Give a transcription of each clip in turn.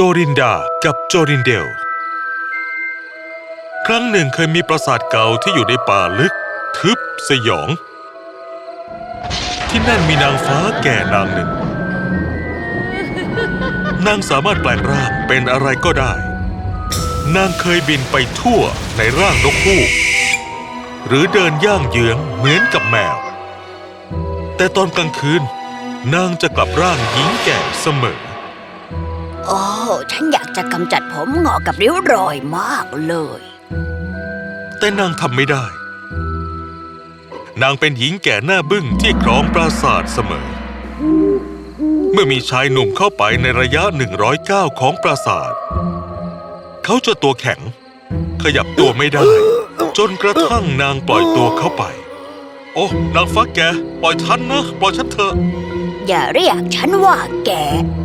โจรินดากับโจรินเดล ครั้งหนึ่งเคยมีปราสาทเก่าที่อยู่ในป่าลึก ทึบสยอง ที่นั่นมีนางฟ้าแก่นางหนึ่ง นางสามารถแปลงร่างเป็นอะไรก็ได้ นางเคยบินไปทั่วในร่างนกฮูกหรือเดินย่างเยื้องเหมือนกับแมว แต่ตอนกลางคืน นางจะกลับร่างหญิงแก่เสมอ โอ้ฉันอยากจะกำจัดผมงอกกับริ้วรอยมากเลย แต่นางทำไม่ได้ นางเป็นหญิงแก่หน้าบึ้งที่ครองปราสาทเสมอ เมื่อมีชายหนุ่มเข้าไปในระยะ 109 ของปราสาท เขาจะตัวแข็ง ขยับตัวไม่ได้ จนกระทั่งนางปล่อยตัวเขาไป โอ้ นางฟ้าแก ปล่อยฉันนะ ปล่อยฉันเถอะ อย่าเรียกฉันว่าแก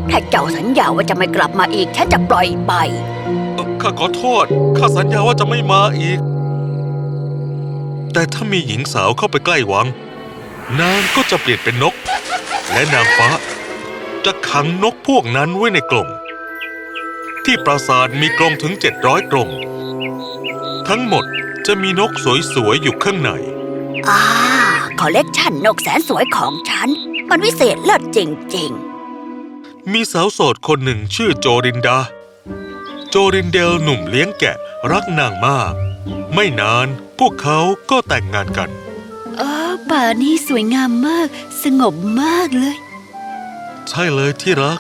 ถ้าเจ้าสัญญาว่าจะไม่กลับมาอีก ฉันจะปล่อยไปเอ่อข้าขอโทษ ข้าสัญญาว่าจะไม่มาอีก แต่ถ้ามีหญิงสาวเข้าไปใกล้วัง นางก็จะเปลี่ยนเป็นนก และนางฟ้า จะขังนกพวกนั้นไว้ในกรงที่ปราสาทมีกรงถึง 700กรงทั้งหมดจะมีนกสวยๆอยู่ข้างใน อ่าคอลเลกชันนกแสนสวยของฉัน มันวิเศษเลิศจริงมีสาวโสดคนหนึ่งชื่อโจรินดา โจรินเดลหนุ่มเลี้ยงแกะรักนางมาก ไม่นานพวกเขาก็แต่งงานกันเออป่านี้สวยงามมาก สงบมากเลย ใช่เลยที่รัก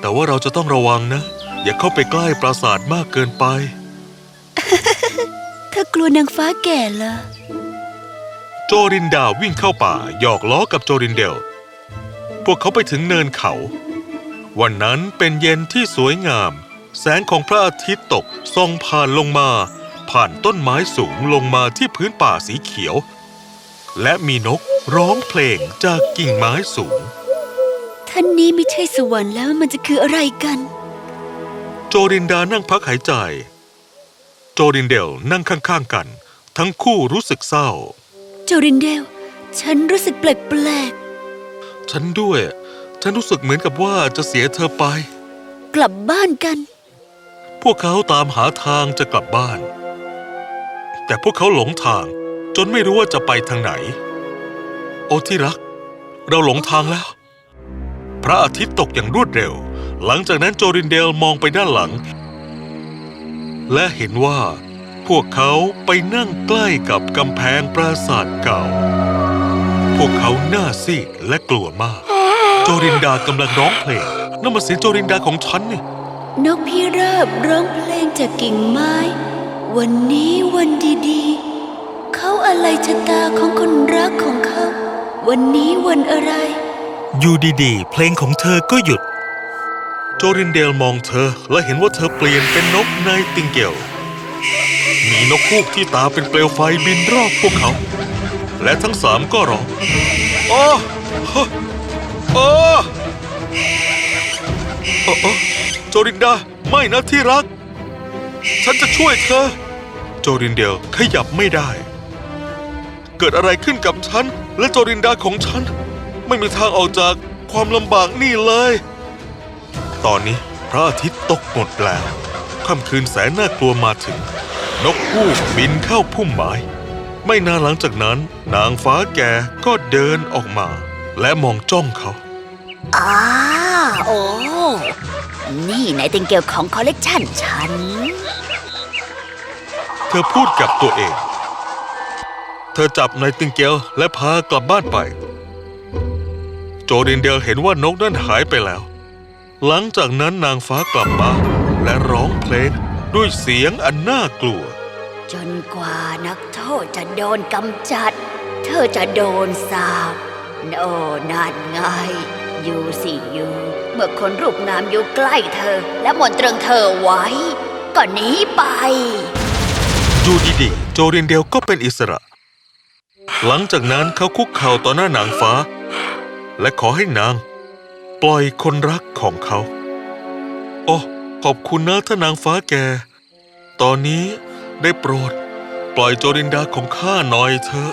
แต่ว่าเราจะต้องระวังนะ อย่าเข้าไปใกล้ปราสาทมากเกินไป เธอกลัวนางฟ้าแก่เหรอโจรินดาวิ่งเข้าป่าหยอกล้อกับโจรินเดล พวกเขาไปถึงเนินเขา วันนั้นเป็นเย็นที่สวยงาม แสงของพระอาทิตย์ตกส่องผ่านลงมา ผ่านต้นไม้สูงลงมาที่พื้นป่าสีเขียว และมีนกร้องเพลงจากกิ่งไม้สูง ท่านนี้ไม่ใช่สวรรค์แล้วมันจะคืออะไรกัน โจรินดานั่งพักหายใจ โจรินเดลนั่งข้างๆกัน ทั้งคู่รู้สึกเศร้า โจรินเดล ฉันรู้สึกแปลก ฉันด้วย ฉันรู้สึกเหมือนกับว่าจะเสียเธอไปๆกลับบ้านกัน พวกเขาตามหาทางจะกลับบ้าน แต่พวกเขาหลงทางจนไม่รู้ว่าจะไปทางไหน โอ้ที่รัก เราหลงทางแล้ว พระอาทิตย์ตกอย่างรวดเร็ว หลังจากนั้นโจรินเดลมองไปด้านหลัง และเห็นว่าพวกเขาไปนั่งใกล้กับกำแพงปราสาทเก่า พวกเขาหน้าซีดและกลัวมาก โจรินดากำลังร้องเพลงนั่นมันเสียงโจรินดาของฉันนี่นกพิราบร้องเพลงจากกิ่งไม้ วันนี้วันดีๆ เขาอะไรชะตาของคนรักของเขา วันนี้วันอะไร อยู่ดีๆ เพลงของเธอก็หยุด โจรินเดลมองเธอและเห็นว่าเธอเปลี่ยนเป็นนกในติงเกลมีนกฮูกที่ตาเป็นเปลวไฟบินรอบพวกเขา และทั้งสามก็ร้องโอ้โอ้โอ้โอ้โอ้โจรินดา ไม่นะที่รัก ฉันจะช่วยเธอ โจรินเดลขยับไม่ได้ เกิดอะไรขึ้นกับฉัน และโจรินดาของฉัน ไม่มีทางออกจากความลำบากนี่เลย ตอนนี้พระอาทิตย์ตกหมดแล้วค่ำคืนแสนน่ากลัวมาถึง นกฮูกบินเข้าพุ่มไม้ ไม่นานหลังจากนั้น นางฟ้าแก่ก็เดินออกมา และมองจ้องเขาๆอ่าโอ้นี่ในติงเกลของคอลเลกชันฉัน เธอพูดกับตัวเอง เธอจับนายติงเกลและพากลับบ้านไป โจรินเดลเห็นว่านกนั่นหายไปแล้ว หลังจากนั้นนางฟ้ากลับมาและร้องเพลงด้วยเสียงอันน่ากลัว จนกว่านักโทษจะโดนกำจัด เธอจะโดนสาปโอ้นั่นไงอยู่สิอยู่เมื่อคนรูปงามอยู่ใกล้เธอ และมนตรึงเธอไว้ ก็หนีไป อยู่ดีๆโจรินเดลก็เป็นอิสระ หลังจากนั้นเขาคุกเข่าต่อหน้านางฟ้า และขอให้นาง ปล่อยคนรักของเขา โอ้ขอบคุณนะท่านนางฟ้าแก ตอนนี้ ได้โปรด ปล่อยโจรินดาของข้าหน่อยเถอะ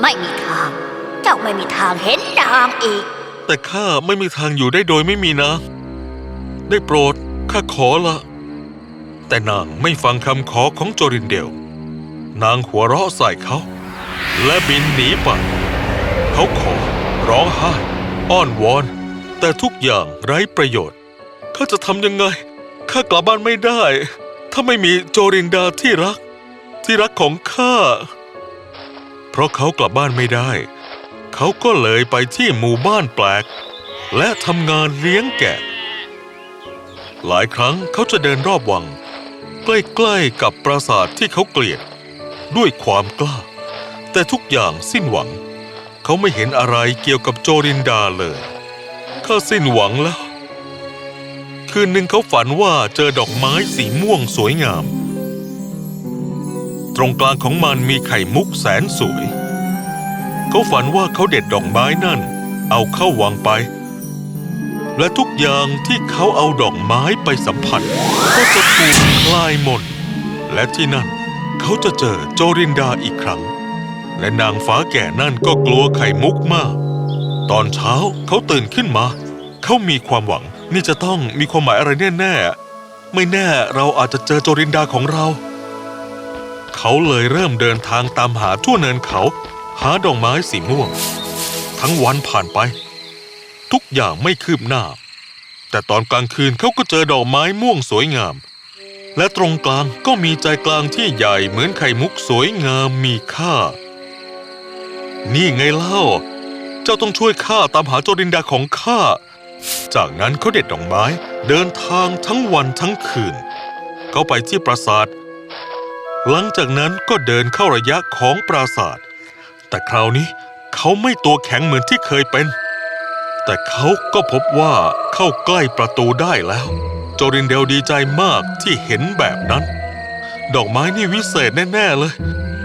ไม่มีทาง เจ้าไม่มีทางเห็นนางอีก แต่ข้าไม่มีทางอยู่ได้โดยไม่มีนางได้โปรดข้าขอละ แต่นางไม่ฟังคำขอของโจรินเดล นางหัวเราะใส่เขา และบินหนีไป เขาขอร้องไห้ อ้อนวอน แต่ทุกอย่างไร้ประโยชน์ ข้าจะทำยังไง ข้ากลับบ้านไม่ได้ ถ้าไม่มีโจรินดาที่รัก ที่รักของข้า เพราะเขากลับบ้านไม่ได้ เขาก็เลยไปที่หมู่บ้านแปลก และทำงานเลี้ยงแกะ หลายครั้งเขาจะเดินรอบวัง ใกล้ๆกับปราสาทที่เขาเกลียด ด้วยความกล้า แต่ทุกอย่างสิ้นหวัง เขาไม่เห็นอะไรเกี่ยวกับโจรินดาเลยเขาสิ้นหวังแล้ว คืนหนึ่งเขาฝันว่าเจอดอกไม้สีม่วงสวยงาม ตรงกลางของมันมีไข่มุกแสนสวย เขาฝันว่าเขาเด็ดดอกไม้นั่น เอาเข้าวังไป และทุกอย่างที่เขาเอาดอกไม้ไปสัมผัส ก็จะถูกคลายหมดและที่นั่นเขาจะเจอโจรินดาอีกครั้ง และนางฟ้าแก่นั่นก็กลัวไข่มุกมาก ตอนเช้าเขาตื่นขึ้นมา เขามีความหวัง นี่จะต้องมีความหมายอะไรแน่ๆ ไม่แน่เราอาจจะเจอโจรินดาของเรา เขาเลยเริ่มเดินทางตามหาทั่วเนินเขา หาดอกไม้สีม่วง ทั้งวันผ่านไป ทุกอย่างไม่คืบหน้า แต่ตอนกลางคืนเขาก็เจอดอกไม้ม่วงสวยงาม และตรงกลางก็มีใจกลางที่ใหญ่เหมือนไข่มุกสวยงามมีค่า นี่ไงเล่า เจ้าต้องช่วยข้าตามหาโจรินดาของข้า จากนั้นเขาเด็ดดอกไม้เดินทางทั้งวันทั้งคืน เขาไปที่ปราสาท หลังจากนั้นก็เดินเข้าระยะของปราสาท แต่คราวนี้เขาไม่ตัวแข็งเหมือนที่เคยเป็น แต่เขาก็พบว่าเข้าใกล้ประตูได้แล้ว โจรินเดลดีใจมากที่เห็นแบบนั้น ดอกไม้นี่วิเศษแน่ๆเลย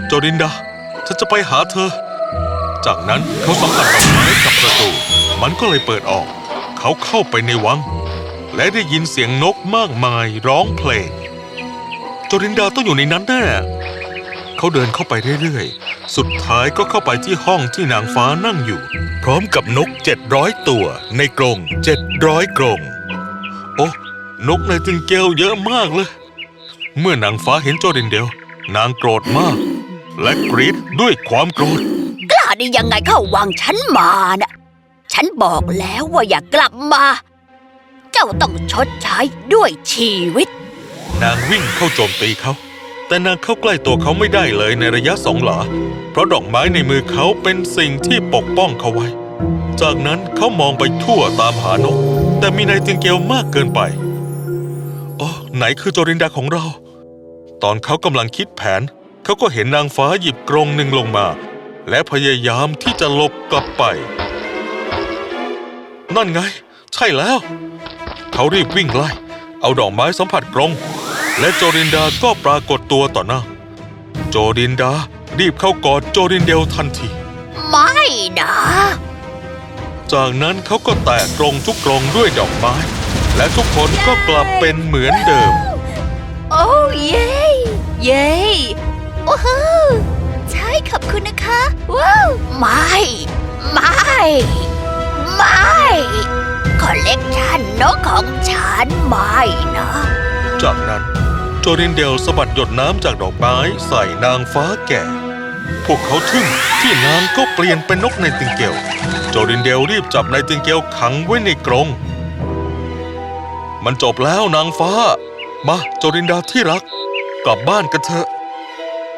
โจรินดาฉันจะไปหาเธอ จากนั้นเขาสัมผัสดอกไม้กับประตู มันก็เลยเปิดออก เขาเข้าไปในวัง และได้ยินเสียงนกมากมายร้องเพลงโจรินดาต้องอยู่ในนั้นแน่เขาเดินเข้าไปเรื่อยๆ สุดท้ายก็เข้าไปที่ห้องที่นางฟ้านั่งอยู่ พร้อมกับนกเจ็ดร้อยตัว ในกรงเจ็ดร้อยกรงโอ้นกในติงเกลเยอะมากเลย เมื่อนางฟ้าเห็นโจรินเดลนางโกรธมาก และกรีดด้วยความโกรธ กล้าได้ยังไงเข้าวังฉันมาน่ะ ฉันบอกแล้วว่าอย่ากลับมา เจ้าต้องชดใช้ด้วยชีวิต นางวิ่งเข้าโจมตีเขา แต่นางเข้าใกล้ตัวเขาไม่ได้เลยในระยะสองหลา เพราะดอกไม้ในมือเขาเป็นสิ่งที่ปกป้องเขาไว้ จากนั้นเขามองไปทั่วตามหานก แต่มีนายติงเกลมากเกินไปอ๋อไหนคือโจรินดาของเรา ตอนเขากำลังคิดแผน เขาก็เห็นนางฟ้าหยิบกรงหนึ่งลงมา และพยายามที่จะหลบกลับไป นั่นไง ใช่แล้ว เขารีบวิ่งไล่ เอาดอกไม้สัมผัสกรง และโจรินดาก็ปรากฏตัวต่อหน้า โจรินดารีบเข้ากอดโจรินเดลทันที ไม่นะ จากนั้นเขาก็แตะกรงทุกกรงด้วยดอกไม้ และทุกคนก็กลับเป็นเหมือนเดิม โอ้เย้เย้โอ้โหใช่ขอบคุณนะคะ ว้าว ไม่ ไม่ ไม่ คอลเลกชันนกของฉันไม่นะ จากนั้นโจรินเดลสะบัดหยดน้ำจากดอกไม้ใส่นางฟ้าแก่ พวกเขาทึ่งที่นางก็เปลี่ยนเป็นนกในติงเกลโจรินเดลรีบจับนายติงเกลขังไว้ในกรง มันจบแล้วนางฟ้า มาโจรินดาที่รัก กลับบ้านกันเถอะ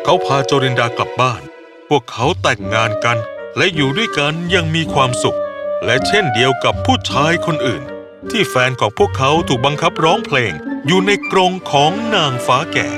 เขาพาโจรินดากลับบ้าน พวกเขาแต่งงานกันและอยู่ด้วยกันยังมีความสุข และเช่นเดียวกับผู้ชายคนอื่น ที่แฟนของพวกเขาถูกบังคับร้องเพลงอยู่ในกรงของนางฟ้าแก่